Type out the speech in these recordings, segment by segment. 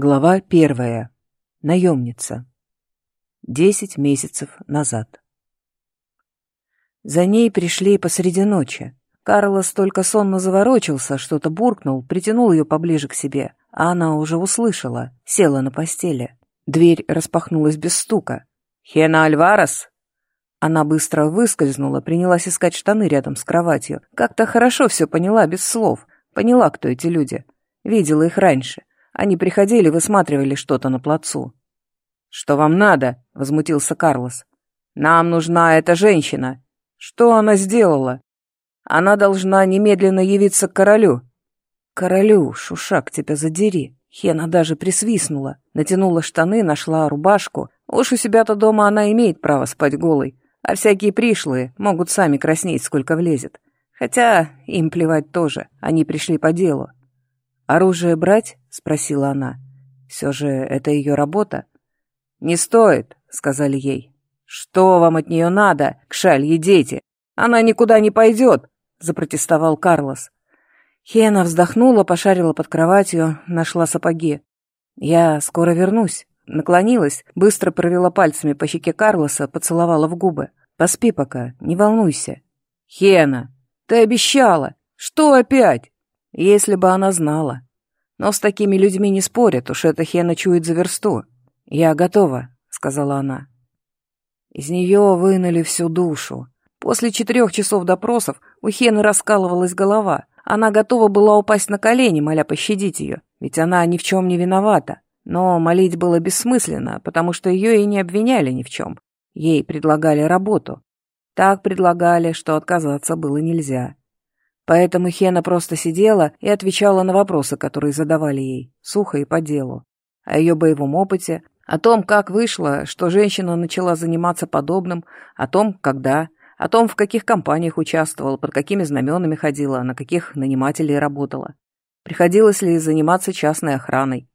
Глава первая. Наемница. Десять месяцев назад. За ней пришли посреди ночи. Карлос только сонно заворочился, что-то буркнул, притянул ее поближе к себе, а она уже услышала, села на постели. Дверь распахнулась без стука. «Хена Альварес!» Она быстро выскользнула, принялась искать штаны рядом с кроватью. Как-то хорошо все поняла, без слов. Поняла, кто эти люди. Видела их раньше. Они приходили, высматривали что-то на плацу. «Что вам надо?» — возмутился Карлос. «Нам нужна эта женщина. Что она сделала? Она должна немедленно явиться к королю». «Королю, шушак, тебя задери!» Хена даже присвистнула, натянула штаны, нашла рубашку. Уж у себя-то дома она имеет право спать голой, а всякие пришлые могут сами краснеть, сколько влезет. Хотя им плевать тоже, они пришли по делу. «Оружие брать?» — спросила она. «Все же это ее работа». «Не стоит», — сказали ей. «Что вам от нее надо, кшальи дети? Она никуда не пойдет», — запротестовал Карлос. Хена вздохнула, пошарила под кроватью, нашла сапоги. «Я скоро вернусь». Наклонилась, быстро провела пальцами по щеке Карлоса, поцеловала в губы. «Поспи пока, не волнуйся». «Хена, ты обещала! Что опять?» Если бы она знала. Но с такими людьми не спорят, уж это Хена чует за версту. «Я готова», — сказала она. Из нее вынули всю душу. После четырех часов допросов у Хены раскалывалась голова. Она готова была упасть на колени, моля пощадить ее, ведь она ни в чем не виновата. Но молить было бессмысленно, потому что ее и не обвиняли ни в чем. Ей предлагали работу. Так предлагали, что отказаться было нельзя. Поэтому Хена просто сидела и отвечала на вопросы, которые задавали ей, сухо и по делу. О ее боевом опыте, о том, как вышло, что женщина начала заниматься подобным, о том, когда, о том, в каких компаниях участвовала, под какими знаменами ходила, на каких нанимателей работала. Приходилось ли заниматься частной охраной.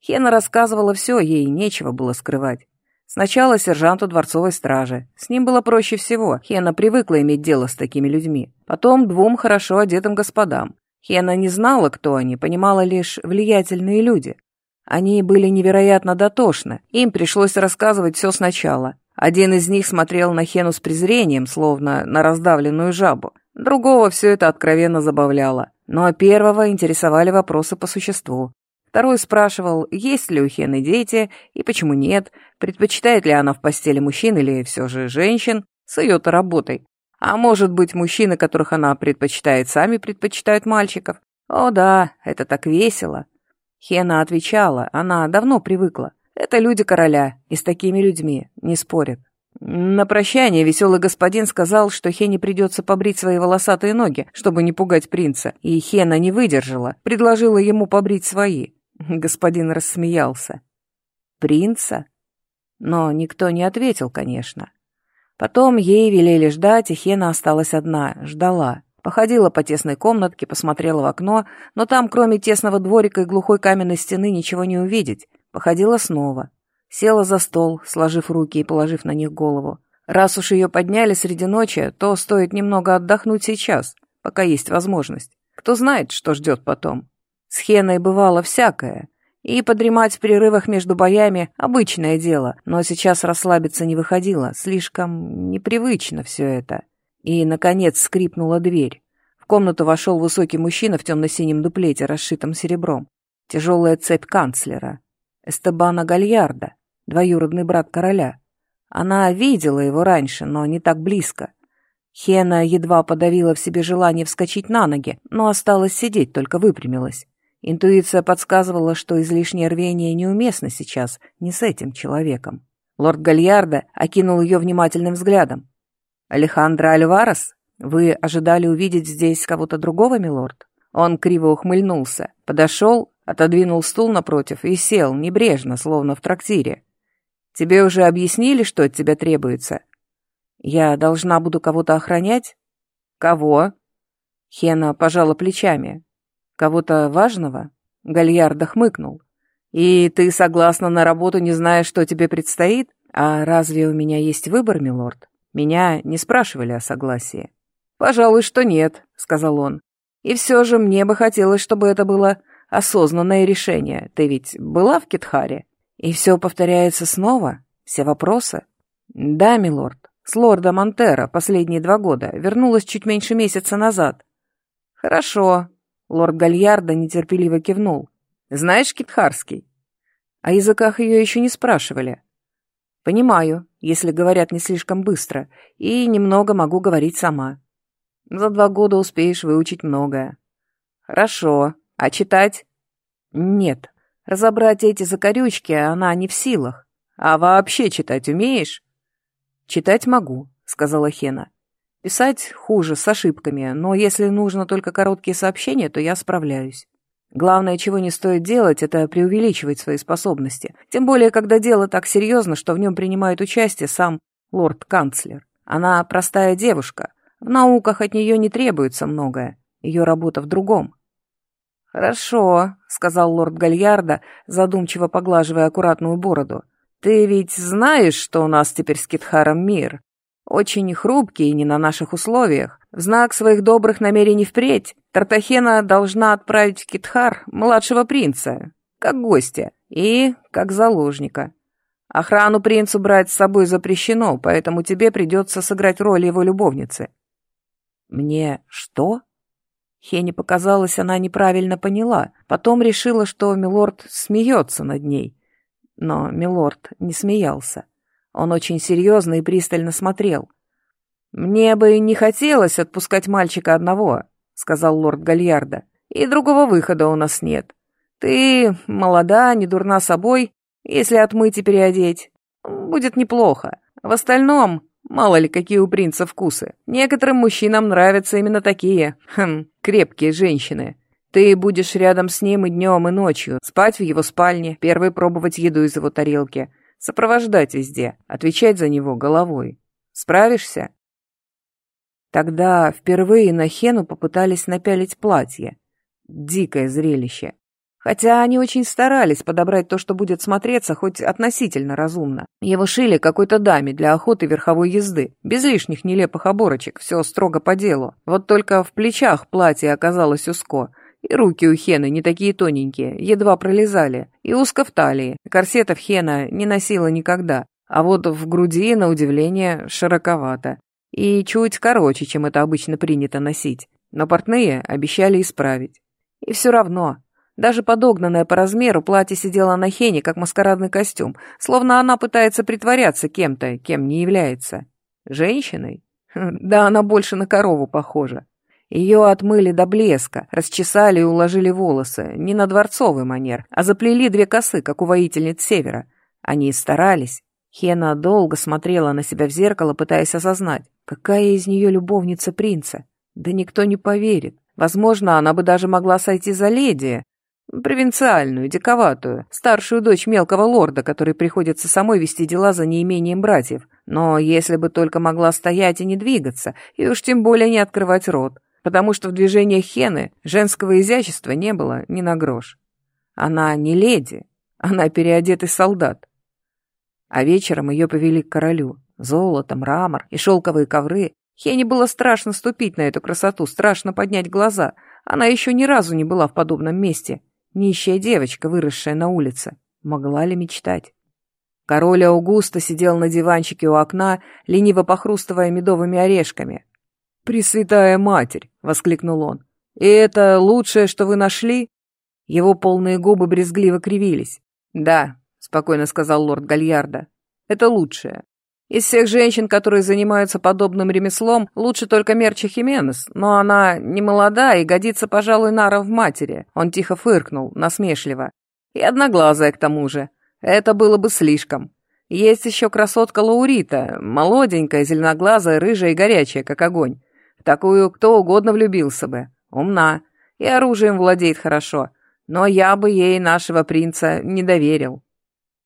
Хена рассказывала все, ей нечего было скрывать. Сначала сержанту дворцовой стражи. С ним было проще всего. Хена привыкла иметь дело с такими людьми. Потом двум хорошо одетым господам. Хена не знала, кто они, понимала лишь влиятельные люди. Они были невероятно дотошны. Им пришлось рассказывать все сначала. Один из них смотрел на Хену с презрением, словно на раздавленную жабу. Другого все это откровенно забавляло. Но первого интересовали вопросы по существу. Второй спрашивал, есть ли у Хены дети и почему нет, предпочитает ли она в постели мужчин или все же женщин с ее-то работой. А может быть, мужчины, которых она предпочитает, сами предпочитают мальчиков? О да, это так весело. Хена отвечала, она давно привыкла. Это люди короля, и с такими людьми не спорят. На прощание веселый господин сказал, что Хене придется побрить свои волосатые ноги, чтобы не пугать принца, и Хена не выдержала, предложила ему побрить свои. Господин рассмеялся. «Принца?» Но никто не ответил, конечно. Потом ей велели ждать, и Хена осталась одна, ждала. Походила по тесной комнатке, посмотрела в окно, но там, кроме тесного дворика и глухой каменной стены, ничего не увидеть. Походила снова. Села за стол, сложив руки и положив на них голову. Раз уж ее подняли среди ночи, то стоит немного отдохнуть сейчас, пока есть возможность. Кто знает, что ждет потом. С Хеной бывало всякое. И подремать в перерывах между боями — обычное дело, но сейчас расслабиться не выходило, слишком непривычно все это. И, наконец, скрипнула дверь. В комнату вошел высокий мужчина в темно-синем дуплете, расшитом серебром. Тяжелая цепь канцлера. Эстебана Гальярда, двоюродный брат короля. Она видела его раньше, но не так близко. Хена едва подавила в себе желание вскочить на ноги, но осталась сидеть, только выпрямилась. Интуиция подсказывала, что излишнее рвение неуместно сейчас, не с этим человеком. Лорд Гальярда окинул ее внимательным взглядом. «Алехандро Альварес, вы ожидали увидеть здесь кого-то другого, милорд?» Он криво ухмыльнулся, подошел, отодвинул стул напротив и сел, небрежно, словно в трактире. «Тебе уже объяснили, что от тебя требуется?» «Я должна буду кого-то охранять?» «Кого?» Хена пожала плечами. Кого-то важного? Гальярда хмыкнул. И ты согласна на работу, не зная, что тебе предстоит? А разве у меня есть выбор, милорд? Меня не спрашивали о согласии. Пожалуй, что нет, сказал он. И все же мне бы хотелось, чтобы это было осознанное решение. Ты ведь была в Китхаре? И все повторяется снова? Все вопросы? Да, милорд. С лорда Монтера последние два года. Вернулась чуть меньше месяца назад. Хорошо. Лорд Гальярда нетерпеливо кивнул. Знаешь китхарский? О языках ее еще не спрашивали. Понимаю, если говорят не слишком быстро, и немного могу говорить сама. За два года успеешь выучить многое. Хорошо. А читать? Нет. Разобрать эти закорючки она не в силах. А вообще читать умеешь? Читать могу, сказала Хена. Писать хуже, с ошибками, но если нужно только короткие сообщения, то я справляюсь. Главное, чего не стоит делать, это преувеличивать свои способности. Тем более, когда дело так серьезно, что в нем принимает участие сам лорд-канцлер. Она простая девушка. В науках от нее не требуется многое. Ее работа в другом. «Хорошо», — сказал лорд Гальярда, задумчиво поглаживая аккуратную бороду. «Ты ведь знаешь, что у нас теперь с Китхаром мир? Очень хрупкий и не на наших условиях. В знак своих добрых намерений впредь Тартахена должна отправить в Китхар младшего принца, как гостя и как заложника. Охрану принцу брать с собой запрещено, поэтому тебе придется сыграть роль его любовницы». «Мне что?» Хене показалось, она неправильно поняла. Потом решила, что Милорд смеется над ней. Но Милорд не смеялся. Он очень серьезно и пристально смотрел. «Мне бы не хотелось отпускать мальчика одного», — сказал лорд Гальярда. «И другого выхода у нас нет. Ты молода, не дурна собой, если отмыть и переодеть. Будет неплохо. В остальном, мало ли какие у принца вкусы. Некоторым мужчинам нравятся именно такие, хм, крепкие женщины. Ты будешь рядом с ним и днем, и ночью, спать в его спальне, первый пробовать еду из его тарелки, Сопровождать везде, отвечать за него головой. Справишься?» Тогда впервые на Хену попытались напялить платье. Дикое зрелище. Хотя они очень старались подобрать то, что будет смотреться хоть относительно разумно. Его шили какой-то даме для охоты верховой езды, без лишних нелепых оборочек, все строго по делу. Вот только в плечах платье оказалось узко, и руки у Хены не такие тоненькие, едва пролезали, и узко в талии. Корсетов Хена не носила никогда, а вот в груди, на удивление, широковато. И чуть короче, чем это обычно принято носить. Но портные обещали исправить. И все равно, даже подогнанное по размеру платье сидело на Хене, как маскарадный костюм, словно она пытается притворяться кем-то, кем не является. Женщиной? Да она больше на корову похожа. Ее отмыли до блеска, расчесали и уложили волосы, не на дворцовый манер, а заплели две косы, как у воительниц севера. Они старались. Хена долго смотрела на себя в зеркало, пытаясь осознать, какая из нее любовница принца. Да никто не поверит. Возможно, она бы даже могла сойти за леди, провинциальную, диковатую, старшую дочь мелкого лорда, который приходится самой вести дела за неимением братьев. Но если бы только могла стоять и не двигаться, и уж тем более не открывать рот, потому что в движениях Хены женского изящества не было ни на грош. Она не леди, она переодетый солдат. А вечером ее повели к королю. Золото, мрамор и шелковые ковры. Хене было страшно ступить на эту красоту, страшно поднять глаза. Она еще ни разу не была в подобном месте. Нищая девочка, выросшая на улице. Могла ли мечтать? Король Аугуста сидел на диванчике у окна, лениво похрустывая медовыми орешками. «Пресвятая Матерь!» — воскликнул он. «И это лучшее, что вы нашли?» Его полные губы брезгливо кривились. «Да», — спокойно сказал лорд Гальярда, — «это лучшее. Из всех женщин, которые занимаются подобным ремеслом, лучше только Мерча Хименес, но она не молода и годится, пожалуй, Нара в матери». Он тихо фыркнул, насмешливо. «И одноглазая к тому же. Это было бы слишком. Есть еще красотка Лаурита, молоденькая, зеленоглазая, рыжая и горячая, как огонь такую кто угодно влюбился бы. Умна. И оружием владеет хорошо. Но я бы ей нашего принца не доверил.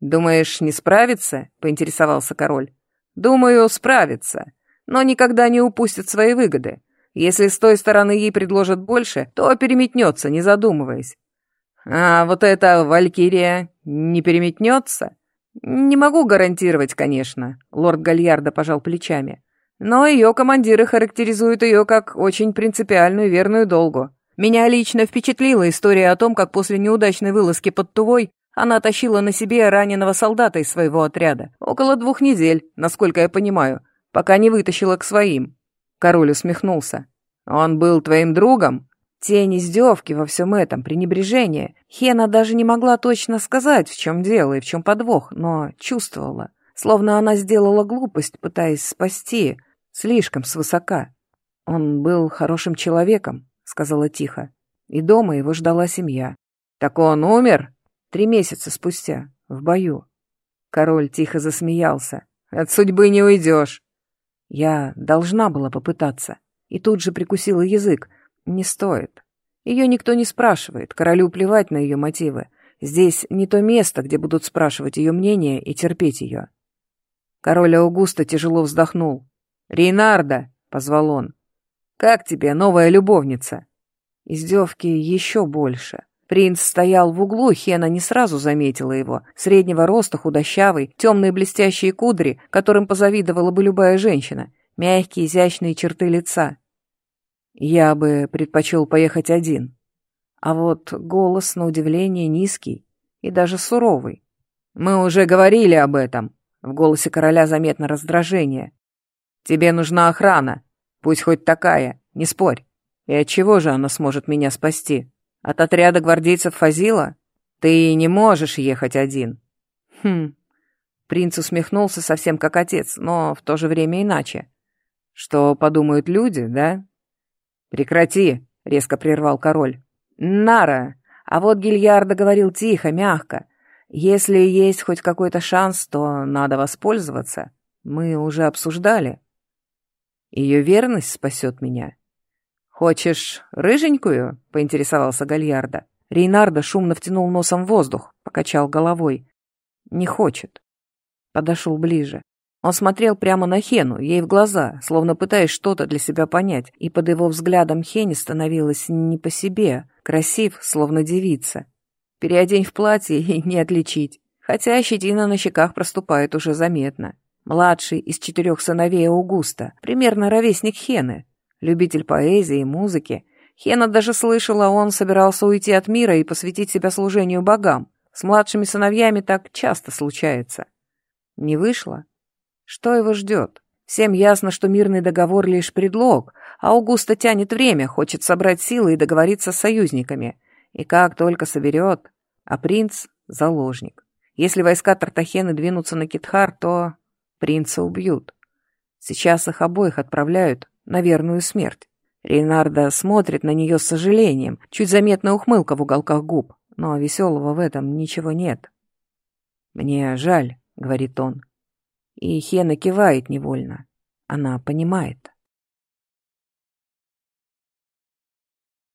«Думаешь, не справится?» — поинтересовался король. «Думаю, справится. Но никогда не упустит свои выгоды. Если с той стороны ей предложат больше, то переметнется, не задумываясь. А вот эта Валькирия не переметнется? Не могу гарантировать, конечно, лорд Гальярда пожал плечами. Но ее командиры характеризуют ее как очень принципиальную верную долгу. Меня лично впечатлила история о том, как после неудачной вылазки под Тувой она тащила на себе раненого солдата из своего отряда. Около двух недель, насколько я понимаю, пока не вытащила к своим. Король усмехнулся. «Он был твоим другом?» Тень издевки во всем этом, пренебрежение. Хена даже не могла точно сказать, в чем дело и в чем подвох, но чувствовала. Словно она сделала глупость, пытаясь спасти, слишком свысока. «Он был хорошим человеком», — сказала тихо. И дома его ждала семья. «Так он умер?» Три месяца спустя, в бою. Король тихо засмеялся. «От судьбы не уйдешь». Я должна была попытаться. И тут же прикусила язык. Не стоит. Ее никто не спрашивает, королю плевать на ее мотивы. Здесь не то место, где будут спрашивать ее мнение и терпеть ее. Король Аугуста тяжело вздохнул. «Рейнарда!» — позвал он. «Как тебе, новая любовница?» Издевки еще больше. Принц стоял в углу, Хена не сразу заметила его. Среднего роста, худощавый, темные блестящие кудри, которым позавидовала бы любая женщина. Мягкие, изящные черты лица. Я бы предпочел поехать один. А вот голос, на удивление, низкий и даже суровый. «Мы уже говорили об этом», — в голосе короля заметно раздражение. «Тебе нужна охрана, пусть хоть такая, не спорь. И от чего же она сможет меня спасти? От отряда гвардейцев Фазила? Ты не можешь ехать один». «Хм...» Принц усмехнулся совсем как отец, но в то же время иначе. «Что подумают люди, да?» «Прекрати!» — резко прервал король. «Нара!» А вот Гильярда говорил тихо, мягко. «Если есть хоть какой-то шанс, то надо воспользоваться. Мы уже обсуждали. Ее верность спасет меня». «Хочешь рыженькую?» — поинтересовался Гальярда. Рейнарда шумно втянул носом воздух, покачал головой. «Не хочет». Подошел ближе. Он смотрел прямо на Хену, ей в глаза, словно пытаясь что-то для себя понять, и под его взглядом Хене становилось не по себе, красив, словно девица. Переодень в платье и не отличить, хотя щетина на щеках проступает уже заметно. Младший из четырех сыновей Аугуста, примерно ровесник Хены, любитель поэзии и музыки. Хена даже слышала, он собирался уйти от мира и посвятить себя служению богам. С младшими сыновьями так часто случается. Не вышло, что его ждет? Всем ясно, что мирный договор — лишь предлог, а Аугуста тянет время, хочет собрать силы и договориться с союзниками. И как только соберет... А принц — заложник. Если войска Тартахены двинутся на Китхар, то принца убьют. Сейчас их обоих отправляют на верную смерть. Рейнарда смотрит на нее с сожалением, чуть заметная ухмылка в уголках губ, но веселого в этом ничего нет. «Мне жаль», — говорит он, и Хена кивает невольно. Она понимает.